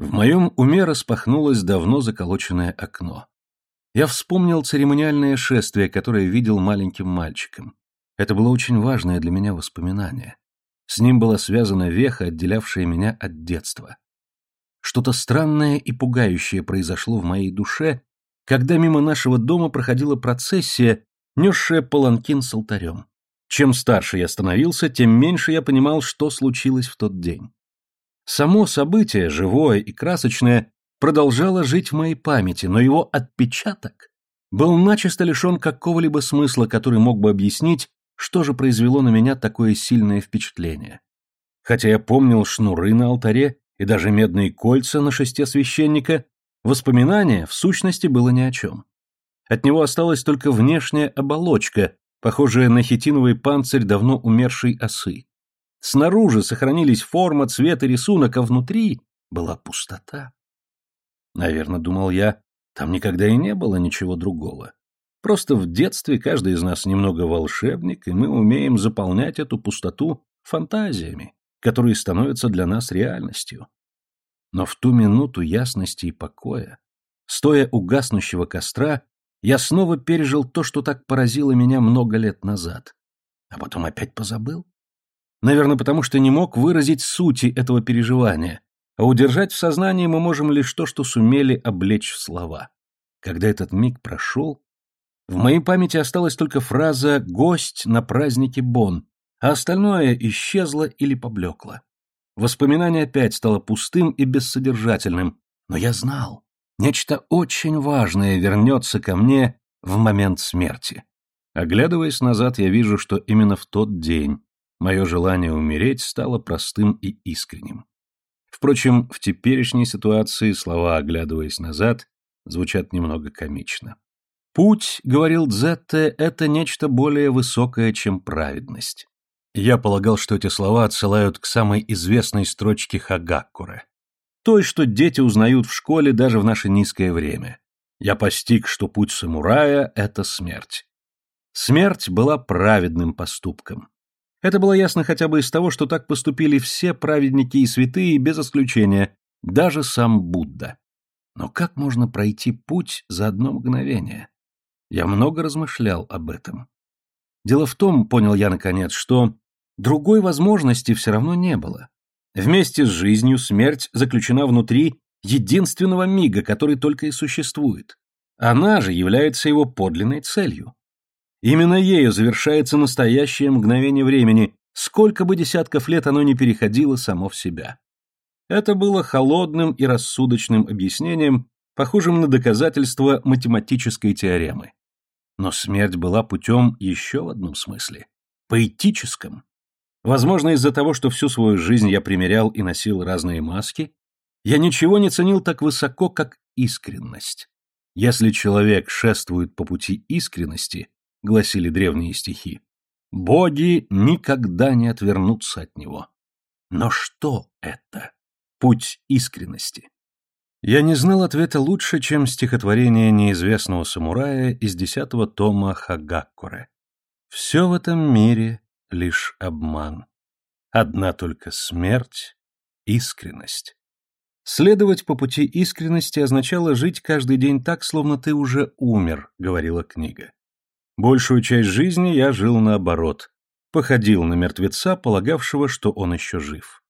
В моем уме распахнулось давно заколоченное окно. Я вспомнил церемониальное шествие, которое видел маленьким мальчиком. Это было очень важное для меня воспоминание. С ним была связана веха, отделявшая меня от детства. Что-то странное и пугающее произошло в моей душе, когда мимо нашего дома проходила процессия, несшая паланкин с алтарем. Чем старше я становился, тем меньше я понимал, что случилось в тот день. Само событие, живое и красочное, продолжало жить в моей памяти, но его отпечаток был начисто лишен какого-либо смысла, который мог бы объяснить, что же произвело на меня такое сильное впечатление. Хотя я помнил шнуры на алтаре и даже медные кольца на шесте священника, воспоминание, в сущности, было ни о чем. От него осталась только внешняя оболочка, похожая на хитиновый панцирь давно умершей осы. Снаружи сохранились форма, цвет и рисунок, а внутри была пустота. Наверное, думал я, там никогда и не было ничего другого. Просто в детстве каждый из нас немного волшебник, и мы умеем заполнять эту пустоту фантазиями, которые становятся для нас реальностью. Но в ту минуту ясности и покоя, стоя у гаснущего костра, я снова пережил то, что так поразило меня много лет назад. А потом опять позабыл. Наверное, потому что не мог выразить сути этого переживания, а удержать в сознании мы можем лишь то, что сумели облечь в слова. Когда этот миг прошел, в моей памяти осталась только фраза «гость на празднике Бон», а остальное исчезло или поблекло. Воспоминание опять стало пустым и бессодержательным, но я знал, нечто очень важное вернется ко мне в момент смерти. Оглядываясь назад, я вижу, что именно в тот день мое желание умереть стало простым и искренним. Впрочем, в теперешней ситуации слова, оглядываясь назад, звучат немного комично. «Путь, — говорил Дзетте, — это нечто более высокое, чем праведность». Я полагал, что эти слова отсылают к самой известной строчке Хагаккуре. Той, что дети узнают в школе даже в наше низкое время. Я постиг, что путь самурая — это смерть. Смерть была праведным поступком. Это было ясно хотя бы из того, что так поступили все праведники и святые без исключения, даже сам Будда. Но как можно пройти путь за одно мгновение? Я много размышлял об этом. Дело в том, понял я наконец, что другой возможности все равно не было. Вместе с жизнью смерть заключена внутри единственного мига, который только и существует. Она же является его подлинной целью. Именно ею завершается настоящее мгновение времени, сколько бы десятков лет оно ни переходило само в себя. Это было холодным и рассудочным объяснением, похожим на доказательство математической теоремы. Но смерть была путем еще в одном смысле – поэтическом. Возможно, из-за того, что всю свою жизнь я примерял и носил разные маски, я ничего не ценил так высоко, как искренность. Если человек шествует по пути искренности, — гласили древние стихи. Боги никогда не отвернутся от него. Но что это? Путь искренности. Я не знал ответа лучше, чем стихотворение неизвестного самурая из десятого тома Хагаккуре. Все в этом мире — лишь обман. Одна только смерть — искренность. Следовать по пути искренности означало жить каждый день так, словно ты уже умер, говорила книга. Большую часть жизни я жил наоборот, походил на мертвеца, полагавшего, что он еще жив.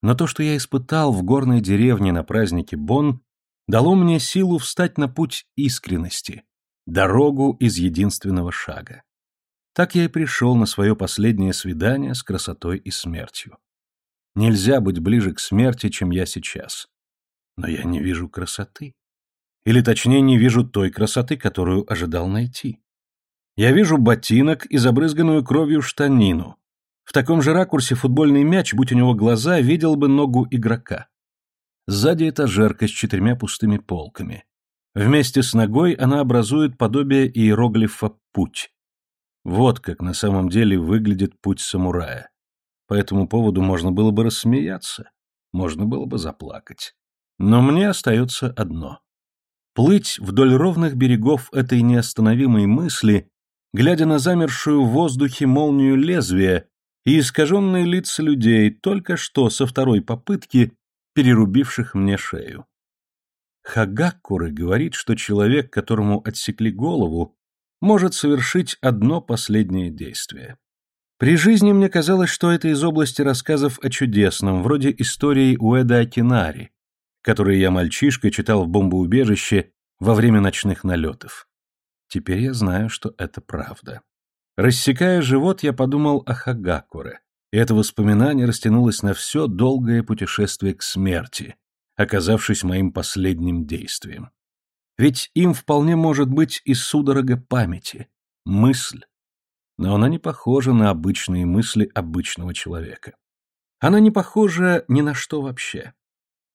Но то, что я испытал в горной деревне на празднике Бон, дало мне силу встать на путь искренности, дорогу из единственного шага. Так я и пришел на свое последнее свидание с красотой и смертью. Нельзя быть ближе к смерти, чем я сейчас. Но я не вижу красоты. Или точнее, не вижу той красоты, которую ожидал найти. Я вижу ботинок и забрызганную кровью штанину. В таком же ракурсе футбольный мяч, будь у него глаза, видел бы ногу игрока. Сзади этажерка с четырьмя пустыми полками. Вместе с ногой она образует подобие иероглифа «путь». Вот как на самом деле выглядит путь самурая. По этому поводу можно было бы рассмеяться, можно было бы заплакать. Но мне остается одно. Плыть вдоль ровных берегов этой неостановимой мысли глядя на замершую в воздухе молнию лезвия и искаженные лица людей, только что со второй попытки перерубивших мне шею. Хагаккуры говорит, что человек, которому отсекли голову, может совершить одно последнее действие. При жизни мне казалось, что это из области рассказов о чудесном, вроде истории Уэда Акинари, которые я мальчишкой читал в бомбоубежище во время ночных налетов. Теперь я знаю, что это правда. Рассекая живот, я подумал о Хагакуре, и это воспоминание растянулось на все долгое путешествие к смерти, оказавшись моим последним действием. Ведь им вполне может быть и судорога памяти, мысль. Но она не похожа на обычные мысли обычного человека. Она не похожа ни на что вообще.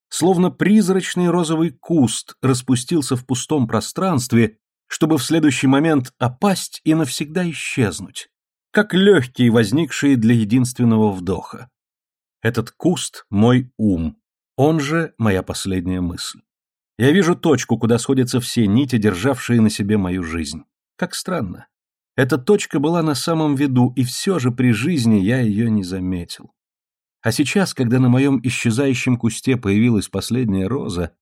Словно призрачный розовый куст распустился в пустом пространстве, чтобы в следующий момент опасть и навсегда исчезнуть, как легкие, возникшие для единственного вдоха. Этот куст — мой ум, он же моя последняя мысль. Я вижу точку, куда сходятся все нити, державшие на себе мою жизнь. Как странно. Эта точка была на самом виду, и все же при жизни я ее не заметил. А сейчас, когда на моем исчезающем кусте появилась последняя роза,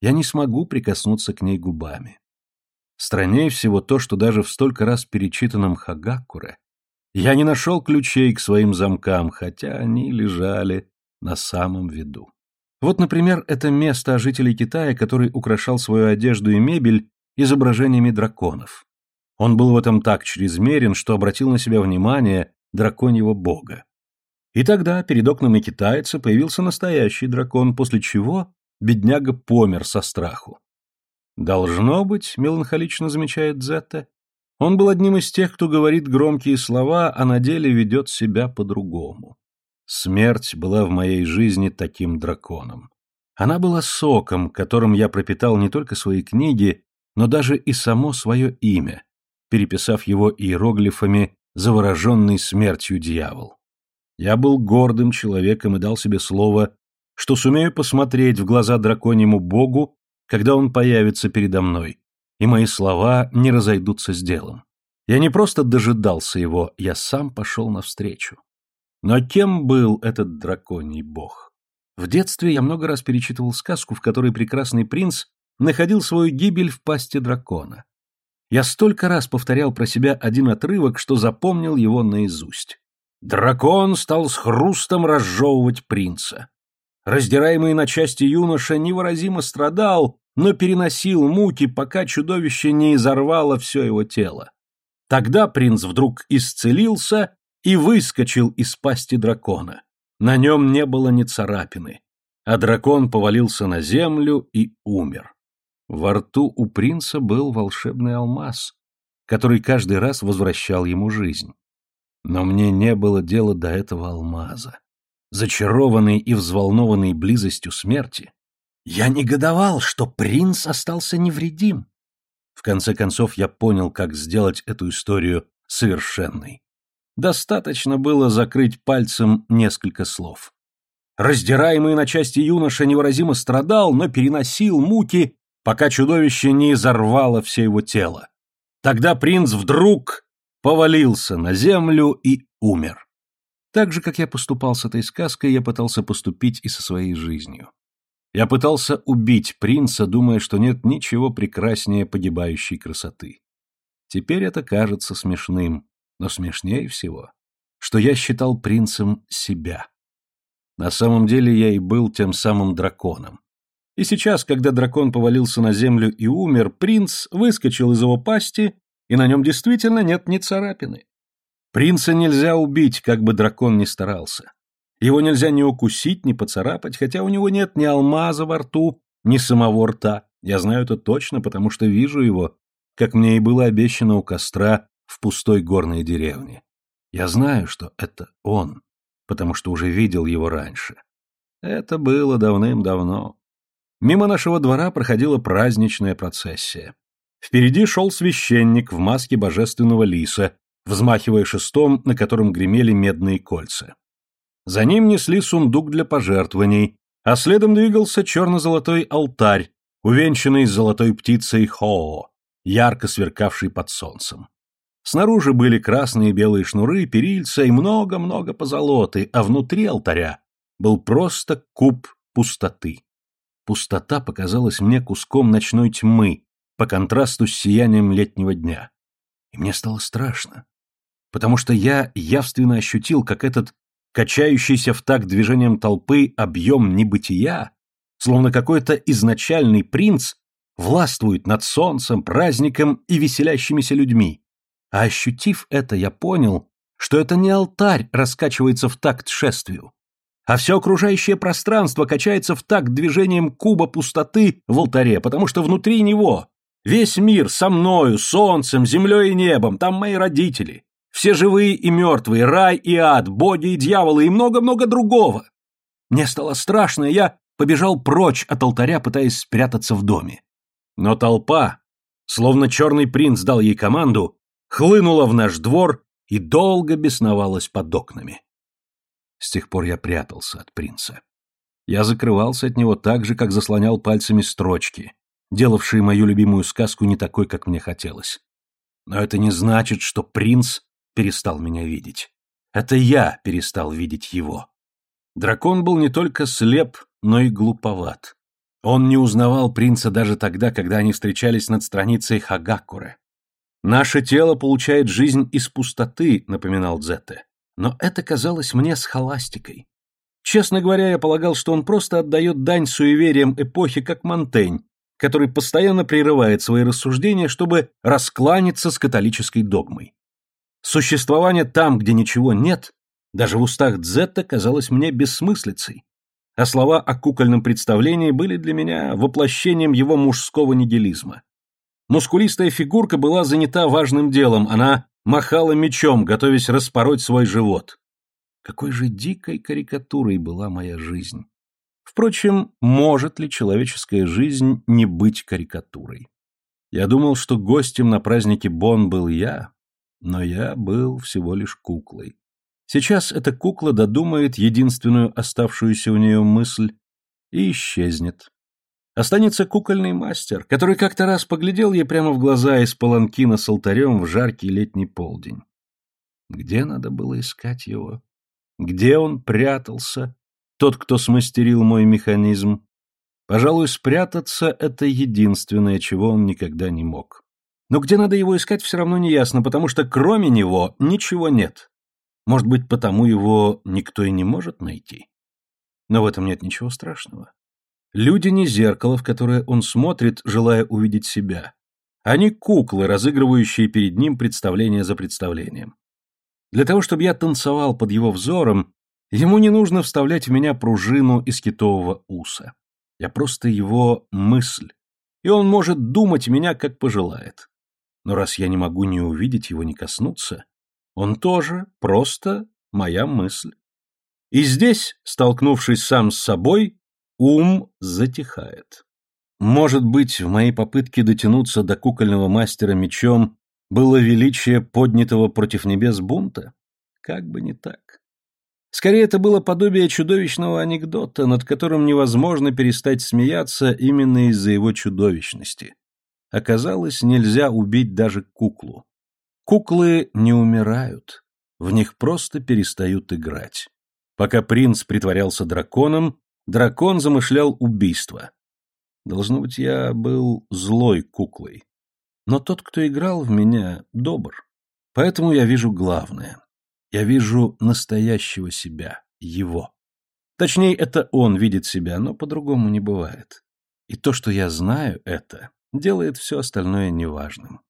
я не смогу прикоснуться к ней губами. Страннее всего то, что даже в столько раз перечитанном Хагакуре я не нашел ключей к своим замкам, хотя они лежали на самом виду. Вот, например, это место о жителе Китая, который украшал свою одежду и мебель изображениями драконов. Он был в этом так чрезмерен, что обратил на себя внимание драконьего бога. И тогда перед окнами китайца появился настоящий дракон, после чего бедняга помер со страху. «Должно быть», — меланхолично замечает Зетта, он был одним из тех, кто говорит громкие слова, а на деле ведет себя по-другому. Смерть была в моей жизни таким драконом. Она была соком, которым я пропитал не только свои книги, но даже и само свое имя, переписав его иероглифами «Завороженный смертью дьявол». Я был гордым человеком и дал себе слово, что сумею посмотреть в глаза драконьему богу, когда он появится передо мной, и мои слова не разойдутся с делом. Я не просто дожидался его, я сам пошел навстречу. Но кем был этот драконий бог? В детстве я много раз перечитывал сказку, в которой прекрасный принц находил свою гибель в пасти дракона. Я столько раз повторял про себя один отрывок, что запомнил его наизусть. Дракон стал с хрустом разжевывать принца. Раздираемый на части юноша невыразимо страдал, но переносил муки, пока чудовище не изорвало все его тело. Тогда принц вдруг исцелился и выскочил из пасти дракона. На нем не было ни царапины, а дракон повалился на землю и умер. Во рту у принца был волшебный алмаз, который каждый раз возвращал ему жизнь. Но мне не было дела до этого алмаза. Зачарованный и взволнованный близостью смерти, я негодовал, что принц остался невредим. В конце концов, я понял, как сделать эту историю совершенной. Достаточно было закрыть пальцем несколько слов. Раздираемый на части юноша невыразимо страдал, но переносил муки, пока чудовище не изорвало все его тело. Тогда принц вдруг повалился на землю и умер. Так же, как я поступал с этой сказкой, я пытался поступить и со своей жизнью. Я пытался убить принца, думая, что нет ничего прекраснее погибающей красоты. Теперь это кажется смешным, но смешнее всего, что я считал принцем себя. На самом деле я и был тем самым драконом. И сейчас, когда дракон повалился на землю и умер, принц выскочил из его пасти, и на нем действительно нет ни царапины. Принца нельзя убить, как бы дракон ни старался. Его нельзя ни укусить, ни поцарапать, хотя у него нет ни алмаза во рту, ни самого рта. Я знаю это точно, потому что вижу его, как мне и было обещано у костра в пустой горной деревне. Я знаю, что это он, потому что уже видел его раньше. Это было давным-давно. Мимо нашего двора проходила праздничная процессия. Впереди шел священник в маске божественного лиса, взмахивая шестом, на котором гремели медные кольца. За ним несли сундук для пожертвований, а следом двигался черно-золотой алтарь, увенчанный золотой птицей Хоо, ярко сверкавший под солнцем. Снаружи были красные и белые шнуры, перильца и много-много позолоты, а внутри алтаря был просто куб пустоты. Пустота показалась мне куском ночной тьмы, по контрасту с сиянием летнего дня. И мне стало страшно, потому что я явственно ощутил, как этот качающийся в такт движением толпы объем небытия, словно какой-то изначальный принц, властвует над солнцем, праздником и веселящимися людьми. А ощутив это, я понял, что это не алтарь раскачивается в такт шествию, а все окружающее пространство качается в такт движением куба пустоты в алтаре, потому что внутри него весь мир со мною, солнцем, землей и небом, там мои родители, все живые и мертвые, рай и ад, боги и дьяволы и много-много другого. Мне стало страшно, и я побежал прочь от алтаря, пытаясь спрятаться в доме. Но толпа, словно черный принц дал ей команду, хлынула в наш двор и долго бесновалась под окнами. С тех пор я прятался от принца. Я закрывался от него так же, как заслонял пальцами строчки, делавшие мою любимую сказку не такой, как мне хотелось. Но это не значит, что принц перестал меня видеть. Это я перестал видеть его. Дракон был не только слеп, но и глуповат. Он не узнавал принца даже тогда, когда они встречались над страницей Хагакуры. «Наше тело получает жизнь из пустоты», — напоминал Дзетте. Но это казалось мне схоластикой. Честно говоря, я полагал, что он просто отдает дань суевериям эпохи, как Монтень, который постоянно прерывает свои рассуждения, чтобы раскланяться с католической догмой. Существование там, где ничего нет, даже в устах Дзетта казалось мне бессмыслицей, а слова о кукольном представлении были для меня воплощением его мужского нигилизма. Мускулистая фигурка была занята важным делом, она махала мечом, готовясь распороть свой живот. Какой же дикой карикатурой была моя жизнь. Впрочем, может ли человеческая жизнь не быть карикатурой? Я думал, что гостем на празднике Бон был я, но я был всего лишь куклой. Сейчас эта кукла додумает единственную оставшуюся у нее мысль и исчезнет. Останется кукольный мастер, который как-то раз поглядел ей прямо в глаза из паланкина с алтарем в жаркий летний полдень. Где надо было искать его? Где он прятался? Тот, кто смастерил мой механизм. Пожалуй, спрятаться — это единственное, чего он никогда не мог. Но где надо его искать, все равно не ясно, потому что кроме него ничего нет. Может быть, потому его никто и не может найти? Но в этом нет ничего страшного. Люди не зеркало, в которое он смотрит, желая увидеть себя. Они куклы, разыгрывающие перед ним представление за представлением. Для того, чтобы я танцевал под его взором, ему не нужно вставлять в меня пружину из китового уса. Я просто его мысль, и он может думать меня, как пожелает. Но раз я не могу ни увидеть его, ни коснуться, он тоже просто моя мысль. И здесь, столкнувшись сам с собой, Ум затихает. Может быть, в моей попытке дотянуться до кукольного мастера мечом было величие поднятого против небес бунта? Как бы не так. Скорее, это было подобие чудовищного анекдота, над которым невозможно перестать смеяться именно из-за его чудовищности. Оказалось, нельзя убить даже куклу. Куклы не умирают, в них просто перестают играть. Пока принц притворялся драконом, Дракон замышлял убийство. Должно быть, я был злой куклой. Но тот, кто играл в меня, добр. Поэтому я вижу главное. Я вижу настоящего себя, его. Точнее, это он видит себя, но по-другому не бывает. И то, что я знаю это, делает все остальное неважным.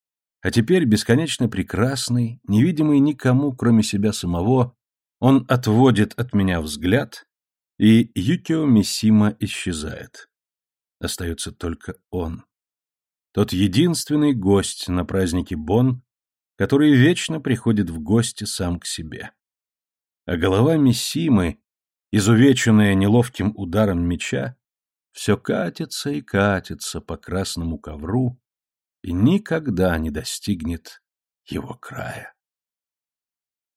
А теперь бесконечно прекрасный, невидимый никому, кроме себя самого, он отводит от меня взгляд и Ютио Мисима исчезает. Остается только он. Тот единственный гость на празднике Бон, который вечно приходит в гости сам к себе. А голова Мисимы, изувеченная неловким ударом меча, все катится и катится по красному ковру и никогда не достигнет его края.